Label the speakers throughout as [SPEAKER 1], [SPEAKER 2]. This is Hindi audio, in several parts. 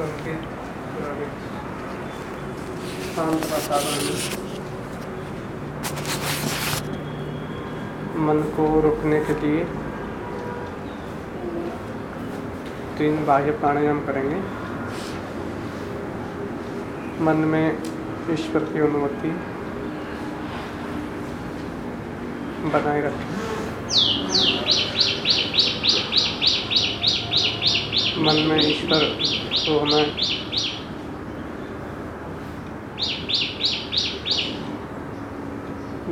[SPEAKER 1] मन। को रोकने के लिए तीन बाह्य प्राणायाम करेंगे। मन में ईश्वर की अनुमति बनाए रखें। मन में ईश्वर को हमें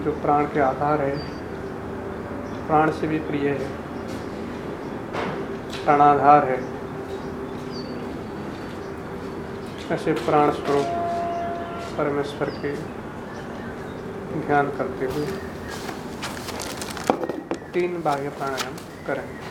[SPEAKER 1] जो प्राण के आधार है, प्राण से भी प्रिय है, प्राणाधार है, ऐसे प्राण स्वरूप परमेश्वर के ध्यान करते हुए तीन बाह्य प्राणायाम करेंगे।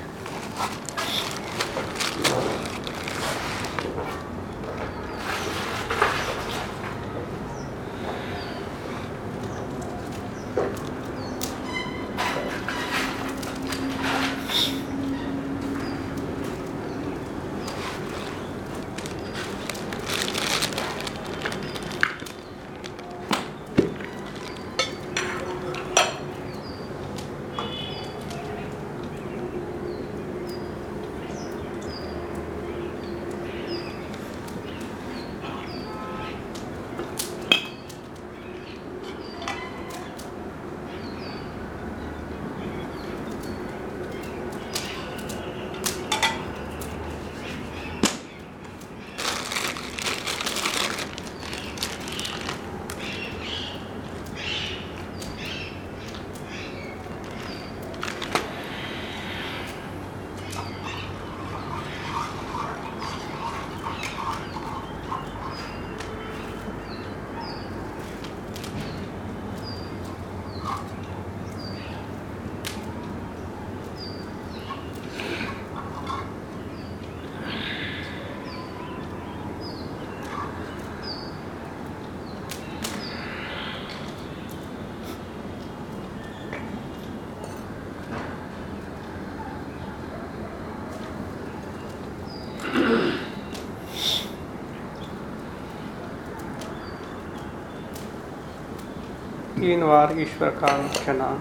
[SPEAKER 1] तीन बार ईश्वर का मुख्य नाम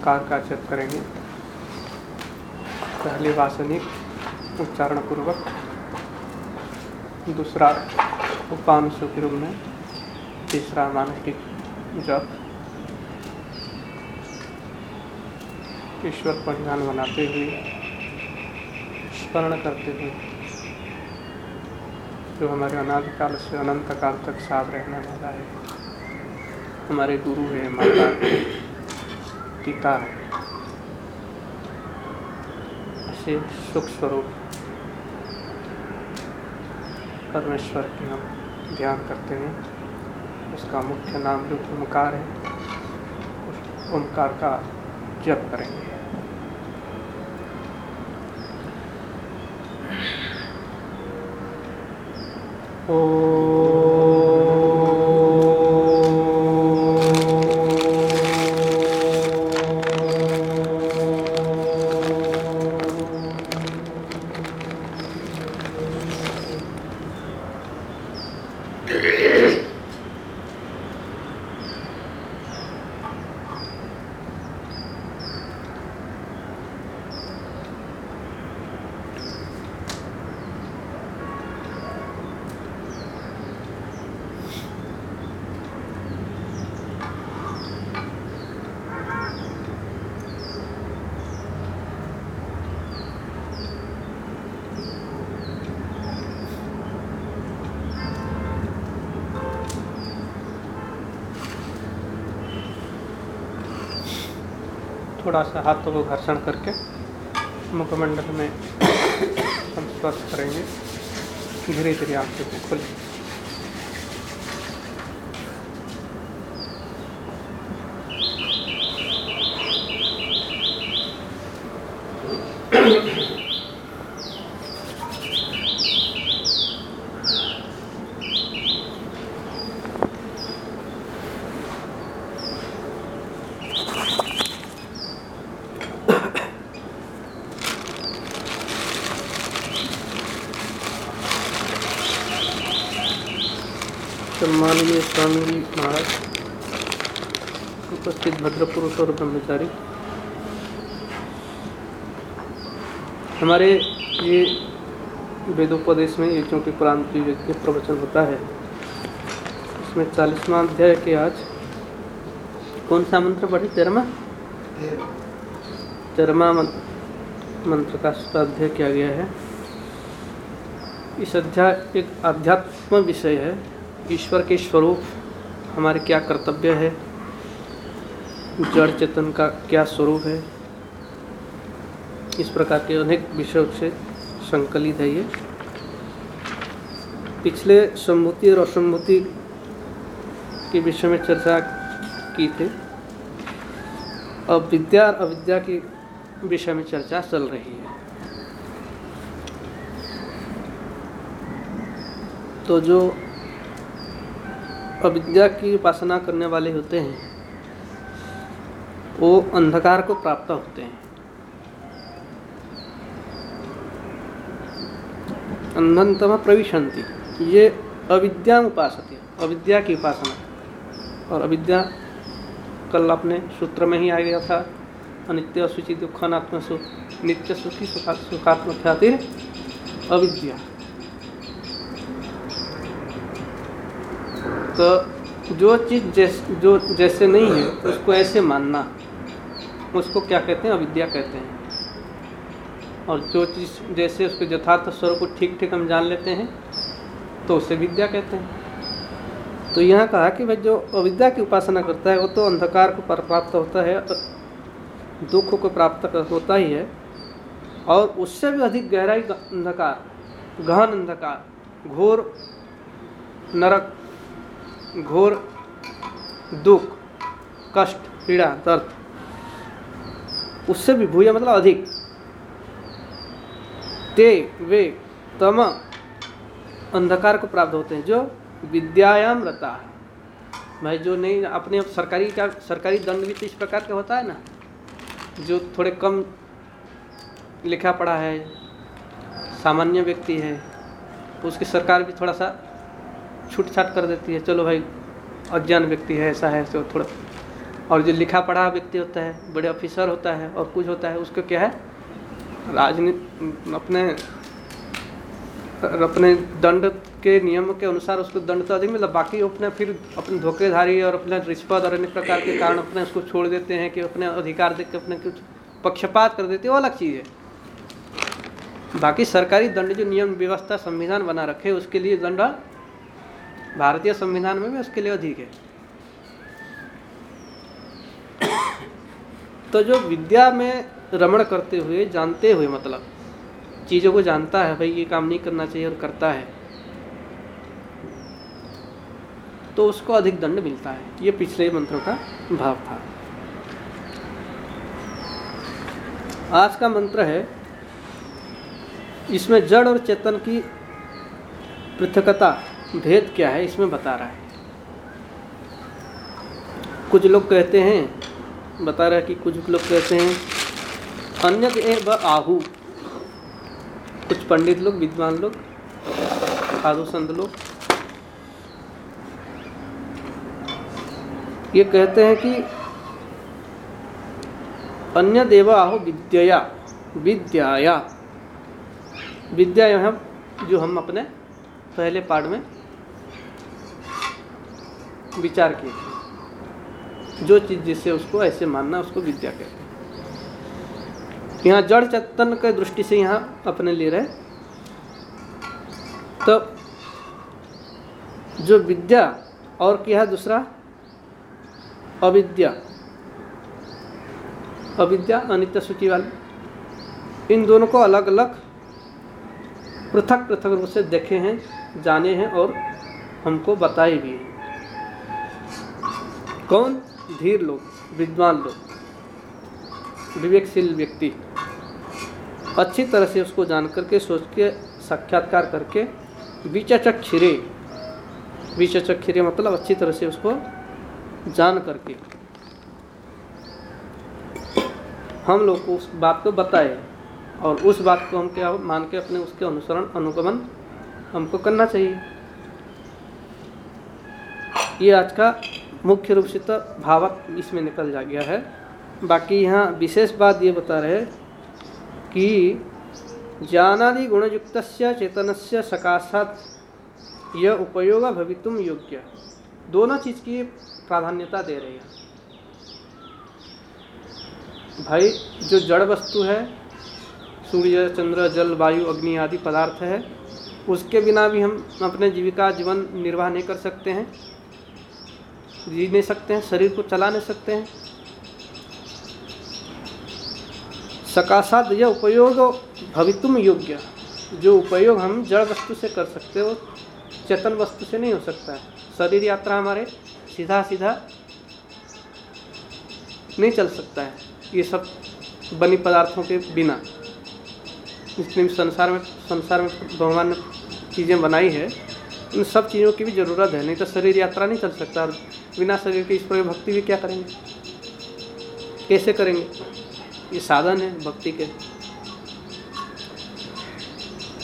[SPEAKER 1] का जप करेंगे। पहले वासनिक उच्चारण पूर्वक दूसरा उपांशु के रूप में। तीसरा मानसिक जप। ईश्वर पर ध्यान बनाते हुए, स्मरण करते हुए, जो हमारे अनादिकाल से अनंत काल तक साथ रहने वाला है। हमारे गुरु है, माता पिता है। ऐसे सुख स्वरूप परमेश्वर की हम ध्यान करते हैं। उसका मुख्य नाम जो ओंकार है। उस ओंकार का जप करेंगे। थोड़ा सा हाथों को घर्षण करके मुखमंडल में हम स्वस्थ करेंगे। धीरे धीरे आँखें को सम्माननीय स्वामी जी महाराज, उपस्थित भद्र पुरुष और ब्रह्मचारी। हमारे ये वेदोपदेश में ये चूँकि पुराण की प्रवचन होता है। इसमें चालीसवा अध्याय के आज कौन सा मंत्र पढ़े तेरमा तेरमा मंत्र का स्वाध्याय किया गया है। इस अध्याय, एक आध्यात्म विषय है। ईश्वर के स्वरूप हमारे क्या कर्तव्य है? जड़ चेतन का क्या स्वरूप है? इस प्रकार के अनेक विषयों से संकलित है ये। पिछले सम्मुति और असम्मुति के विषय में चर्चा की थी। अब विद्या और अविद्या के विषय में चर्चा चल रही है। तो जो अविद्या की उपासना करने वाले होते हैं, वो अंधकार को प्राप्त होते हैं। अंधनतम प्रविशंति, ये अविद्या उपासती अविद्या की उपासना। और अविद्या कल अपने सूत्र में ही आ गया था, अनित्य सुचि दुखात्म सुख, नित्य सुखी सुखात्म ख्याति, अविद्या। तो जो चीज़ जैस जो जैसे नहीं है उसको ऐसे मानना। उसको क्या कहते हैं? अविद्या कहते हैं। और जो चीज़ जैसे उसके यथार्थ स्वरूप को ठीक ठीक हम जान लेते हैं तो उसे विद्या कहते हैं। तो यहाँ कहा कि भाई जो अविद्या की उपासना करता है वो तो अंधकार को प्राप्त होता है दुख को प्राप्त होता ही है। और उससे भी अधिक गहराई अंधकार गहन अंधकार घोर नरक घोर, दुख, कष्ट, पीड़ा, दर्द। उससे भी भूया मतलब अधिक। ते, वे, तम अंधकार को प्राप्त होते हैं, जो विद्यायाम रहता है। भाई, जो नहीं, अपने सरकारी का, सरकारी दंड भी तो इस प्रकार का होता है ना, जो थोड़े कम लिखा पढ़ा है, सामान्य व्यक्ति है, उसकी सरकार भी थोड़ा सा छूट छाट कर देती है। चलो भाई, अज्ञान व्यक्ति है, ऐसा है तो थोड़ा और जो लिखा पढ़ा व्यक्ति होता है, बड़े ऑफिसर होता है, और कुछ होता है, उसको क्या है? राजनीति अपने अपने दंड के नियम के अनुसार उसको दंड तो अधिक मिला, बाकी अपने फिर अपने धोखेधारी और अपने रिश्वत और अन्य प्रकार के कारण अपने उसको छोड़ देते हैं कि अपने अधिकार देख के अपने कुछ पक्षपात कर देते हैं, वो अलग चीज़ है। बाकी सरकारी दंड जो नियम, व्यवस्था, संविधान बना रखे, उसके लिए दंड भारतीय संविधान में भी उसके लिए अधिक है। तो जो विद्या में रमण करते हुए, जानते हुए मतलब चीज़ों को जानता है, भाई ये काम नहीं करना चाहिए और करता है तो उसको अधिक दंड मिलता है। ये पिछले मंत्रों का भाव था। आज का मंत्र है, इसमें जड़ और चेतन की पृथकता भेद क्या है, इसमें बता रहा है। कुछ लोग कहते हैं, बता रहा है कि कुछ लोग कहते हैं अन्य व आहू। कुछ पंडित लोग, विद्वान लोग साधु संत लोग, ये कहते हैं कि अन्य देव आहो विद्या विद्याया। विद्या जो हम अपने पहले पार्ट में विचार किए। जो चीज़ जिससे उसको ऐसे मानना उसको विद्या कहते हैं। यहाँ जड़ चेतन के दृष्टि से यहाँ अपने ले रहे। तो जो विद्या और क्या है दूसरा? अविद्या। अविद्या अनित्य सूची वाले। इन दोनों को अलग अलग पृथक पृथक रूप से देखे हैं, जाने हैं और हमको बताए भी हैं। कौन? धीर लोग, विद्वान लोग। विवेकशील व्यक्ति। अच्छी तरह से उसको जान करके, सोच के, साक्षात्कार करके विचचक खिरे विचचक खिरे मतलब अच्छी तरह से उसको जान करके। हम लोग को उस बात को बताए और उस बात को हम क्या मान के अपने उसके अनुसरण, अनुगमन हमको करना चाहिए। ये आज का मुख्य रूप से तो भावक इसमें निकल जा गया है। बाकी यहाँ विशेष बात ये बता रहे कि ज्ञानादि गुणयुक्त चेतन से सकाशात यह उपयोग भवितुम योग्य। दोनों चीज़ की प्राधान्यता दे रही है। भाई, जो जड़ वस्तु है, सूर्य, चंद्र, जल, वायु, अग्नि आदि पदार्थ है, उसके बिना भी हम अपने जीविका जीवन निर्वाह नहीं कर सकते हैं। जी नहीं सकते हैं, शरीर को चला नहीं सकते हैं। सकाशात यह उपयोग भवितुम योग्य। जो उपयोग हम जड़ वस्तु से कर सकते हो, चेतन वस्तु से नहीं हो सकता है। शरीर यात्रा हमारे सीधा सीधा नहीं चल सकता है। ये सब बनी पदार्थों के बिना। इसलिए संसार में संसार में भगवान ने चीज़ें बनाई है इन सब चीज़ों की भी ज़रूरत है। नहीं तो शरीर यात्रा नहीं चल सकता। और बिना शरीर के ईश्वर भक्ति भी क्या करेंगे? कैसे करेंगे? ये साधन है भक्ति के।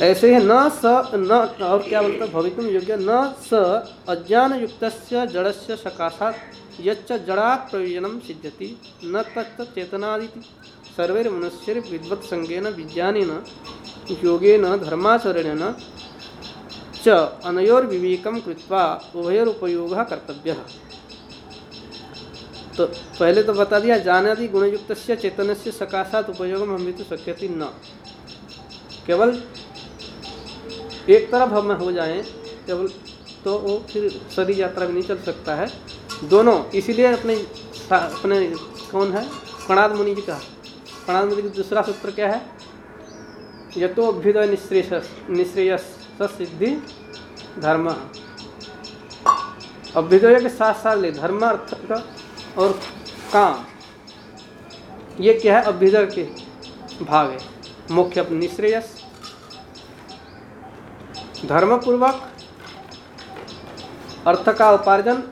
[SPEAKER 1] ऐसे ही न स, न, और क्या बोलता भवितुम योग्य न स अज्ञान युक्त जड़ से सकाशात यच्च जड़ा प्रयोजन सिद्ध्यति। न तत्त चेतनादि सर्वे मनुष्य विद्वत संज्ञेन विज्ञानेन, योगेन धर्माचरणेन च अनयोर विवेकम कृत्वा उभयोर कर्तव्य। तो पहले तो बता दिया, जानादि गुणयुक्त चेतन से सकाशात उपयोग हम तो शक्यति न। केवल एक तरफ़ हम हो जाएँ, केवल तो वो फिर सदी यात्रा भी नहीं चल सकता है। दोनों, इसीलिए अपने अपने कौन है? कणाद मुनि जी का। कणाद मुनि जी दूसरा सूत्र क्या है? यतो अभ्युदय निश्रेय निश्रेय सिद्धि धर्म। अभ्युदय के साथ साथ ले, धर्म अर्थ का और काम। ये क्या है? अभ्युदय के भाग है। मुख्य अपने निश्रेयस। धर्मपूर्वक, अर्थ का उपार्जन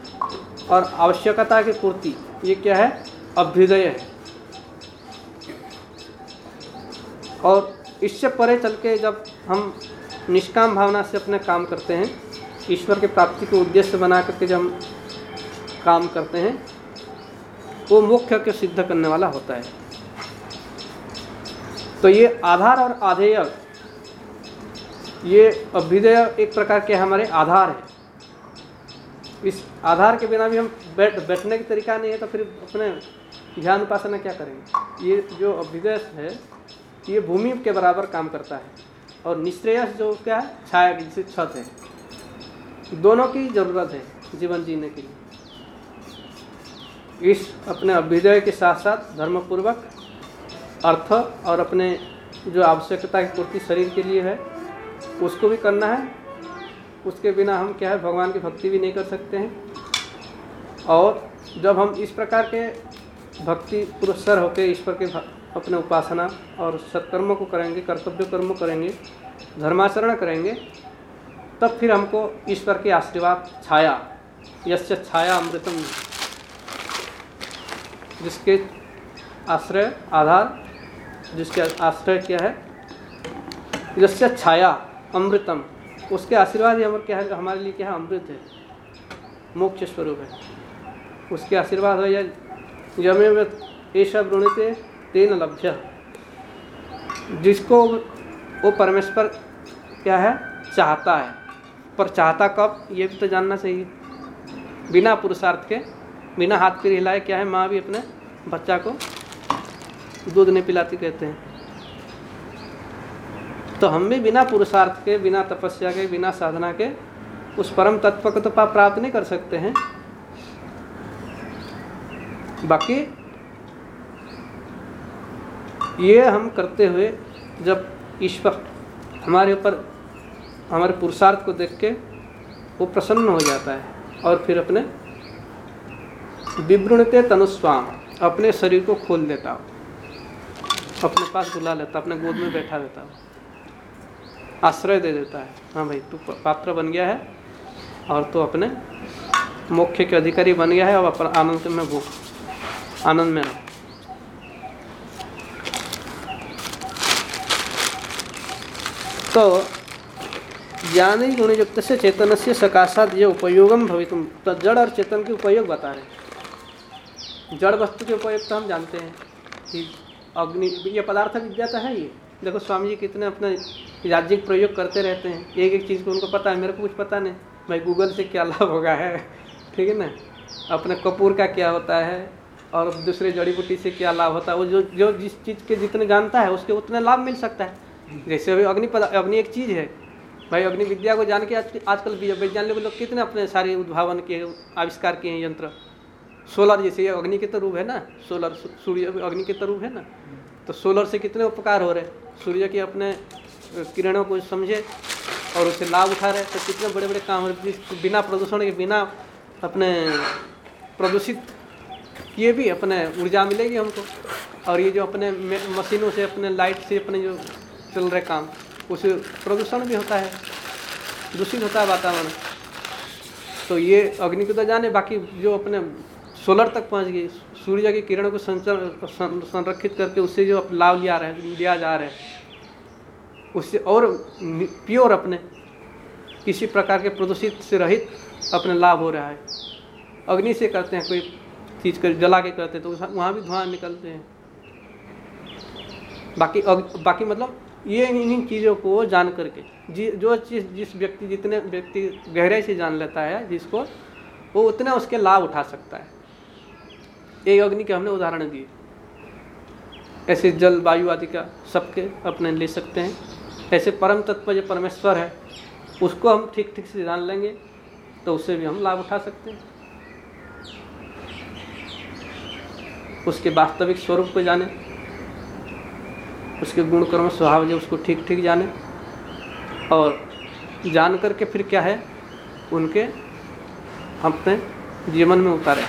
[SPEAKER 1] और आवश्यकता की पूर्ति। ये क्या है? अभ्युदय है। और इससे परे चल के जब हम निष्काम भावना से अपने काम करते हैं, ईश्वर के प्राप्ति को उद्देश्य बना करके जब हम काम करते हैं वो मुख्य के सिद्ध करने वाला होता है। तो ये आधार और आधेय, ये अभ्युदय एक प्रकार के हमारे आधार है। इस आधार के बिना भी हम बैठ, बैठने की तरीका नहीं है तो फिर अपने ध्यान उपासना क्या करेंगे? ये जो अभ्युदय है, ये भूमि के बराबर काम करता है। और निश्रेयस जो क्या है? छाया, जिसे छत है। दोनों की ज़रूरत है, जीवन जीने के लिए। इस अपने अभ्युदय के साथ साथ धर्मपूर्वक अर्थ और अपने जो आवश्यकता की पूर्ति शरीर के लिए है, उसको भी करना है। उसके बिना हम क्या है, भगवान की भक्ति भी नहीं कर सकते हैं। और जब हम इस प्रकार के भक्ति पुरस्कार होकर ईश्वर के अपने उपासना और सत्कर्मों को करेंगे, कर्तव्य कर्म करेंगे, धर्माचरण करेंगे, तब फिर हमको ईश्वर के आशीर्वाद, छाया यश छाया अमृतम। जिसके आश्रय, आधार, जिसके आश्रय क्या है? यश छाया, अमृतम, उसके आशीर्वाद ही हमारे क्या है? हमारे लिए क्या है? अमृत है। मोक्ष स्वरूप है। उसके आशीर्वाद हो या यमे ऐसा वृणित तेन लभ्य। जिसको वो परमेश्वर क्या है? चाहता है। पर चाहता कब? ये भी तो जानना चाहिए। बिना पुरुषार्थ के बिना हाथ पैर हिलाए क्या है माँ भी अपने बच्चा को? दूध नहीं पिलाती कहते हैं। तो हम भी बिना पुरुषार्थ के, बिना तपस्या के, बिना साधना के उस परम तत्व को तो प्राप्त नहीं कर सकते हैं। बाकी ये हम करते हुए जब ईश्वर हमारे ऊपर, हमारे पुरुषार्थ को देख के वो प्रसन्न हो जाता है और फिर अपने विवृणते तनुस्वाम अपने शरीर को खोल देता हो अपने पास बुला लेता। अपने गोद में बैठा देता हो आश्रय दे देता है। हाँ भाई, तू पात्र बन गया है और तो अपने मुख्य के अधिकारी बन गया है। और अपन आनंद में भूख, आनंद में तो ज्ञानी ही गुणयुक्त से चेतन से सकाशात ये उपयोगम भवितुम। तो जड़ और चेतन के उपयोग बता रहे जड़ वस्तु के उपयोग तो हम जानते हैं कि अग्नि, ये पदार्थ विद्या तो है ये। देखो स्वामी जी कितने अपने राज्यिक प्रयोग करते रहते हैं। एक एक चीज़ को उनको पता है, मेरे को कुछ पता नहीं। भाई गूगल से क्या लाभ होगा है? ठीक है ना? अपने कपूर का क्या होता है? और दूसरे जड़ी बूटी से क्या लाभ होता है? वो जो जो जिस चीज़ के जितने जानता है, उसके उतने लाभ मिल सकता है। जैसे अभी अग्नि अग्नि एक चीज़ है। भाई अग्नि विद्या को जान के आज, आजकल वैज्ञानिक लोग कितने अपने सारे उद्भावन के आविष्कार किए हैं यंत्र। सोलर जैसे ये अग्नि के तरूप है ना, सोलर सूर्य अग्नि के तरूप है ना तो सोलर से कितने उपकार हो रहे सूर्य के अपने किरणों को समझे और उसे लाभ उठा रहे तो कितने बड़े बड़े काम हो रहे बिना प्रदूषण के बिना अपने प्रदूषित किए भी अपने ऊर्जा मिलेगी हमको। और ये जो अपने मशीनों से, अपने लाइट से, अपने जो चल रहे काम, उसे प्रदूषण भी होता है, दूषित होता है वातावरण। तो ये अग्नि को तो जाने, बाकी जो अपने सोलर तक पहुँच गई। सूर्य की किरणों को संचर संरक्षित करके उससे जो लाभ लिया रहे लिया जा रहा है। उससे और प्योर अपने किसी प्रकार के प्रदूषित से रहित अपने लाभ हो रहा है। अग्नि से करते हैं कोई चीज़ कर जला के करते हैं तो वहाँ भी धुआँ निकलते हैं। बाकी अग, बाकी मतलब ये इन चीज़ों को जान करके जी जो चीज़ जिस व्यक्ति जितने व्यक्ति गहराई से जान लेता है जिसको वो उतने उसके लाभ उठा सकता है। एक अग्नि के हमने उदाहरण दिए। ऐसे जल, वायु आदि का सबके अपने ले सकते हैं। ऐसे परम तत्व जो परमेश्वर है, उसको हम ठीक ठीक से जान लेंगे तो उससे भी हम लाभ उठा सकते हैं। उसके वास्तविक स्वरूप को जाने, उसके गुण कर्म स्वभाव जो उसको ठीक ठीक जाने, और जान करके फिर क्या है, उनके अपने जीवन में उतारे।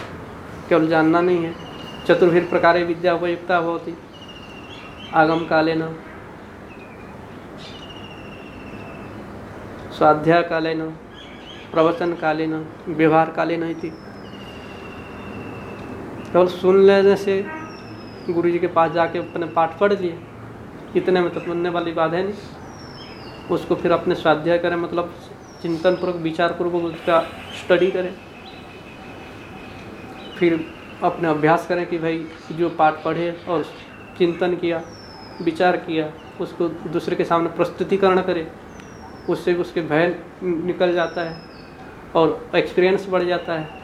[SPEAKER 1] केवल जानना नहीं है। चतुर्भिर प्रकार विद्या उपयुक्ता होती आगम काले न स्वाध्याय काले न प्रवचन काले न व्यवहार काले नहीं थी केवल सुन लेने से गुरु जी के पास जाके अपने पाठ पढ़ लिए। इतने में तो बनने वाली बात है नहीं। उसको फिर अपने स्वाध्याय करें मतलब चिंतन पूर्वक विचार पूर्वक उसका स्टडी करें। फिर अपने अभ्यास करें कि भाई जो पाठ पढ़े और चिंतन किया, विचार किया, उसको दूसरे के सामने प्रस्तुतिकरण करे, उससे उसके भय निकल जाता है और एक्सपीरियंस बढ़ जाता है।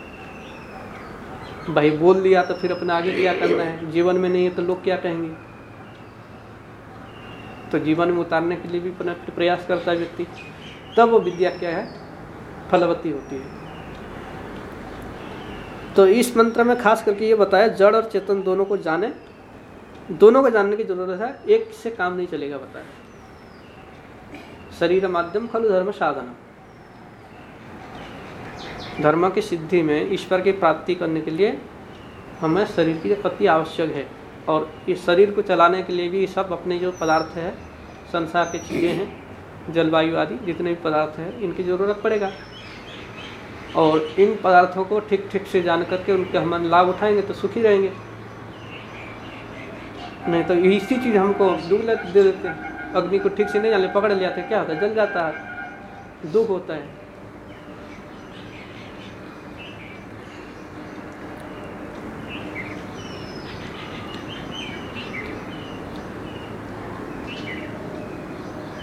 [SPEAKER 1] भाई बोल लिया तो फिर अपने आगे क्या करना है? जीवन में नहीं है तो लोग क्या कहेंगे? तो जीवन में उतारने के लिए भी अपना प्रयास करता है व्यक्ति। तब वो विद्या क्या है? फलवती होती है। तो इस मंत्र में खास करके ये बताया, जड़ और चेतन दोनों को जाने, दोनों को जानने की ज़रूरत है, एक से काम नहीं चलेगा, बताया। शरीर माध्यम खलु धर्म साधन धर्म की सिद्धि में ईश्वर की प्राप्ति करने के लिए हमें शरीर की अति आवश्यक है, और इस शरीर को चलाने के लिए भी सब अपने जो पदार्थ है, संसार के चीज़ें हैं, जलवायु आदि, जितने भी पदार्थ हैं, इनकी ज़रूरत पड़ेगा। और इन पदार्थों को ठीक ठीक से जान करके उनके हम लाभ उठाएँगे तो सुखी रहेंगे। नहीं तो इसी चीज़ हमको डूब दे देते हैं। अग्नि को ठीक से नहीं जाने पकड़ लिया था क्या होता है? जल जाता है, दुख होता है।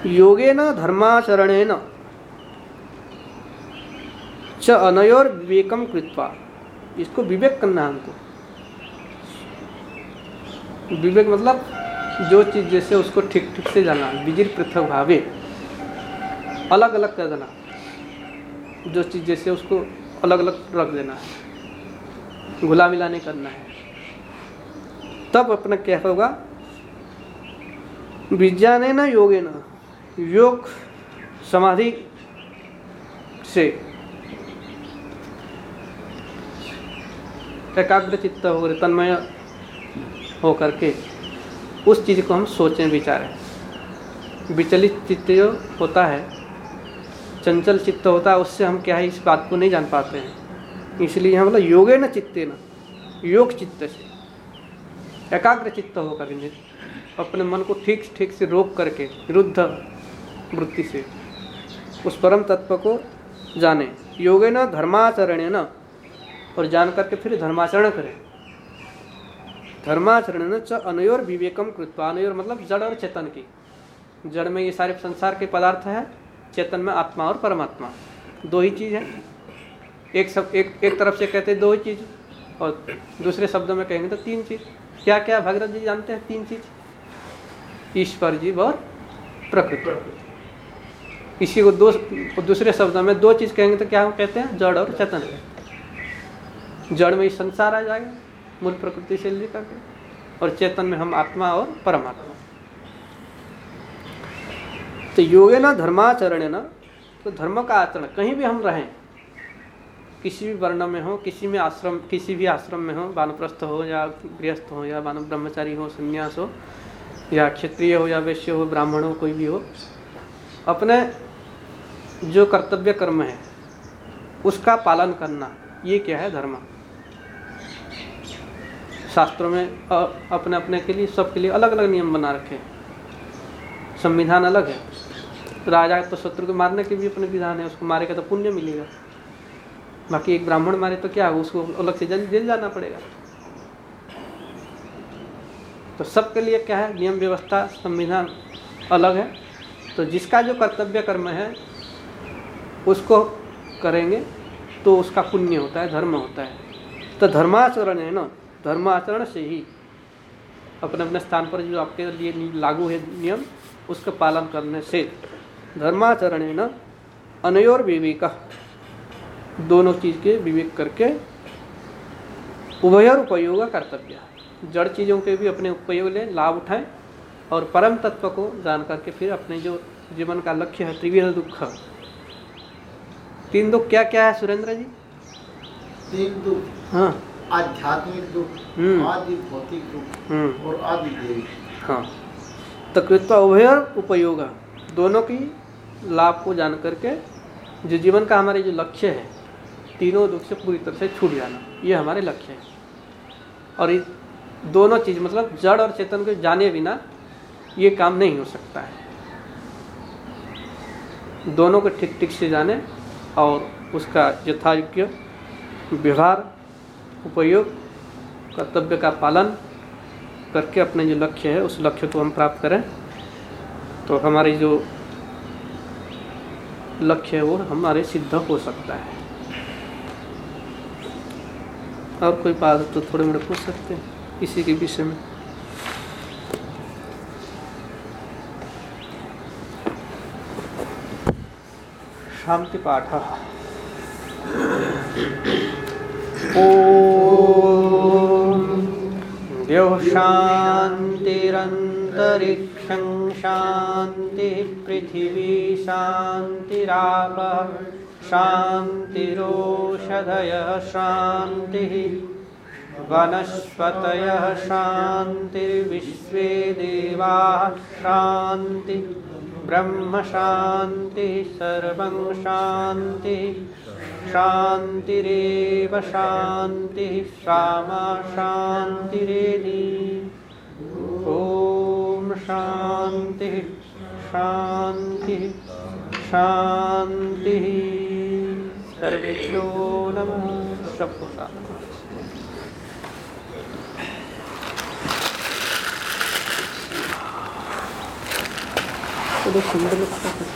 [SPEAKER 1] योगेन धर्माचरणेन। च अनयोर विवेकम कृत्वा। इसको विवेक करना हमको। विवेक मतलब जो चीज़ जैसे उसको ठीक ठीक से जाना, विजिर पृथक भावे। अलग अलग कर देना। जो चीज़ जैसे उसको अलग अलग रख देना। है घुला मिला नहीं करना है। तब अपना क्या होगा? विज्ञान न योगे न योग समाधि से एकाग्र चित्त हो तन्मय हो करके उस चीज़ को हम सोचें, विचारें। विचलित चित्त जो होता है चंचल चित्त होता है, उससे हम क्या है इस बात को नहीं जान पाते हैं। इसलिए हम मतलब योगे न चित्ते न योग चित्त से एकाग्र चित्त होकर अपने मन को ठीक ठीक से रोक करके, विरुद्ध वृत्ति से, उस परम तत्व को जाने। योगे न धर्माचरण न और जान करके फिर धर्माचरण करें। धर्माचरण न च अनयोर विवेकम कृत्वा, अनयोर मतलब जड़ और चेतन की। जड़ में ये सारे संसार के पदार्थ है, चेतन में आत्मा और परमात्मा। दो ही चीज़ है। एक सब, एक एक तरफ़ से कहते हैं दो ही चीज़, और दूसरे शब्दों में कहेंगे तो तीन चीज़। क्या क्या भगरथ जी जानते हैं तीन चीज़? ईश्वर जीव और प्रकृति। इसी को दो, दूसरे शब्दों में दो चीज़ कहेंगे तो क्या कहते हैं? जड़ और चेतन। जड़ में ही संसार आ जाएगा, मूल प्रकृति से लेकर के, और चेतन में हम आत्मा और परमात्मा। तो योगे ना धर्माचरण ना तो धर्म का आचरण, कहीं भी हम रहें, किसी भी वर्ण में हो, किसी में आश्रम, किसी भी आश्रम में हो, वानप्रस्थ हो या गृहस्थ हो या वान ब्रह्मचारी हो, संन्यास हो, या क्षत्रिय हो या वैश्य हो, ब्राह्मण हो, कोई भी हो, अपने जो कर्तव्य कर्म है, उसका पालन करना, ये क्या है धर्म? शास्त्रों में अपने अपने के लिए, सबके लिए अलग अलग नियम बना रखे संविधान अलग है। राजा तो शत्रु को मारने के भी अपने विधान है, उसको मारेगा तो पुण्य मिलेगा। बाकी एक ब्राह्मण मारे तो क्या होगा उसको अलग से जल, जेल जाना पड़ेगा। तो सबके लिए क्या है? नियम, व्यवस्था, संविधान अलग है। तो जिसका जो कर्तव्य कर्म है, उसको करेंगे तो उसका पुण्य होता है, धर्म होता है। तो धर्माचरण है ना? धर्माचरण से ही अपने अपने स्थान पर जो आपके लिए लागू है नियम उसका पालन करने से धर्माचरण है न अनयोर विवेक दोनों चीज़ के विवेक करके उभयर उपयोग कर्तव्य जड़ चीज़ों के भी अपने उपयोग लें लाभ उठाएँ और परम तत्व को जान करके फिर अपने जो जीवन का लक्ष्य है त्रिविध दुख। तीन दुख क्या क्या है सुरेंद्र जी?
[SPEAKER 2] तीन दुख। हाँ। आध्यात्मिक दुख हम्म। आदि भौतिक दुख हम्म। और आदि देवी
[SPEAKER 1] हाँ तो कृत्वा उभयर उपयोग दोनों की लाभ को जान करके जो जीवन का हमारे जो लक्ष्य है तीनों दुख से पूरी तरह से छूट जाना ये हमारे लक्ष्य है और इस दोनों चीज़ मतलब जड़ और चेतन को जाने बिना ये काम नहीं हो सकता है दोनों को ठीक ठीक से जाने और उसका यथायोग्य व्यवहार उपयोग, कर्तव्य का पालन करके अपने जो लक्ष्य है, उस लक्ष्य को हम प्राप्त करें। तो हमारी जो लक्ष्य है, वो हमारे सिद्ध हो सकता है। और कोई बात तो थोड़े मोड़े पूछ सकते हैं, इसी के विषय में। शांति पाठ। शांतिरंतरिक्ष शांति पृथिवी शांतिराप शांतिरोषधय शांति वनस्पतय शांतिर्विश्वे देवा शांति ब्रह्म शांति सर्व शांति। शांतिरेव शांति श्यामा शांतिरेदी। शांति शांति शांति। सर्वेभ्यो नमः। सबको तो सुंदर लगता है।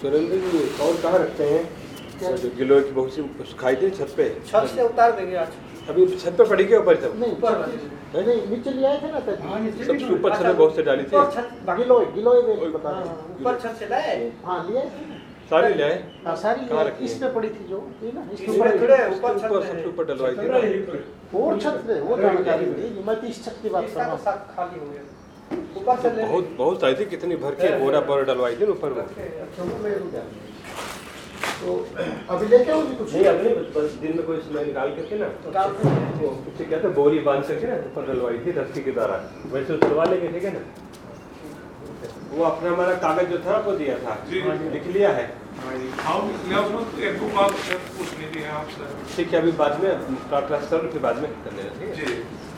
[SPEAKER 2] सुरेंद्र जी और कहाँ रखते हैं क्या
[SPEAKER 3] जो गिलोय की बहुत सी सुखाई थी छत पे।
[SPEAKER 1] छत से उतार देंगे आज।
[SPEAKER 3] अभी छत पे पड़ी क्या ऊपर सब
[SPEAKER 2] नहीं
[SPEAKER 1] ऊपर वाली।
[SPEAKER 2] नहीं नीचे ले आए थे ना तभी
[SPEAKER 3] सबसे ऊपर छत में बहुत से डाली थी।
[SPEAKER 1] ऊपर छत
[SPEAKER 2] गिलोय गिलोय बता
[SPEAKER 1] हाँ, ऊपर छत से लाए?
[SPEAKER 2] हाँ ले आए थे। ना
[SPEAKER 3] सारी ले आए?
[SPEAKER 2] हाँ, सारी
[SPEAKER 3] कहाँ रखी
[SPEAKER 2] इस पे पड़ी थी जो ये ना इसके ऊपर
[SPEAKER 1] थोड़े ऊपर छत में।
[SPEAKER 3] सबसे ऊपर डलवाई थी
[SPEAKER 2] वो छत पे वो जानकारी नहीं मैं तो इस छत की बात कर रहा
[SPEAKER 1] तो
[SPEAKER 2] हूँ
[SPEAKER 1] साथ खाली हो गया। ऊपर से
[SPEAKER 3] बहुत बहुत सारी थी कितनी भर के बोरा पर डलवाई थी ऊपर वो।
[SPEAKER 2] चलो मैं। तो अभी लेके कुछ?
[SPEAKER 3] नहीं अब नहीं बस दिन में कोई समय निकाल करके ना
[SPEAKER 1] हैं।
[SPEAKER 3] उससे क्या था बोरी बाँध करके ना ऊपर डलवाई थी रस्सी के द्वारा। वैसे उतरवा लेंगे ठीक है ना? वो अपना हमारा कागज़ जो था वो दिया था। लिख लिया है।
[SPEAKER 4] हम मैं उसमें एक दो बात पूछनी थी आपसे
[SPEAKER 3] ठीक है अभी बाद में बाद में कर लेना ठीक है।
[SPEAKER 4] जी।
[SPEAKER 1] हाँ,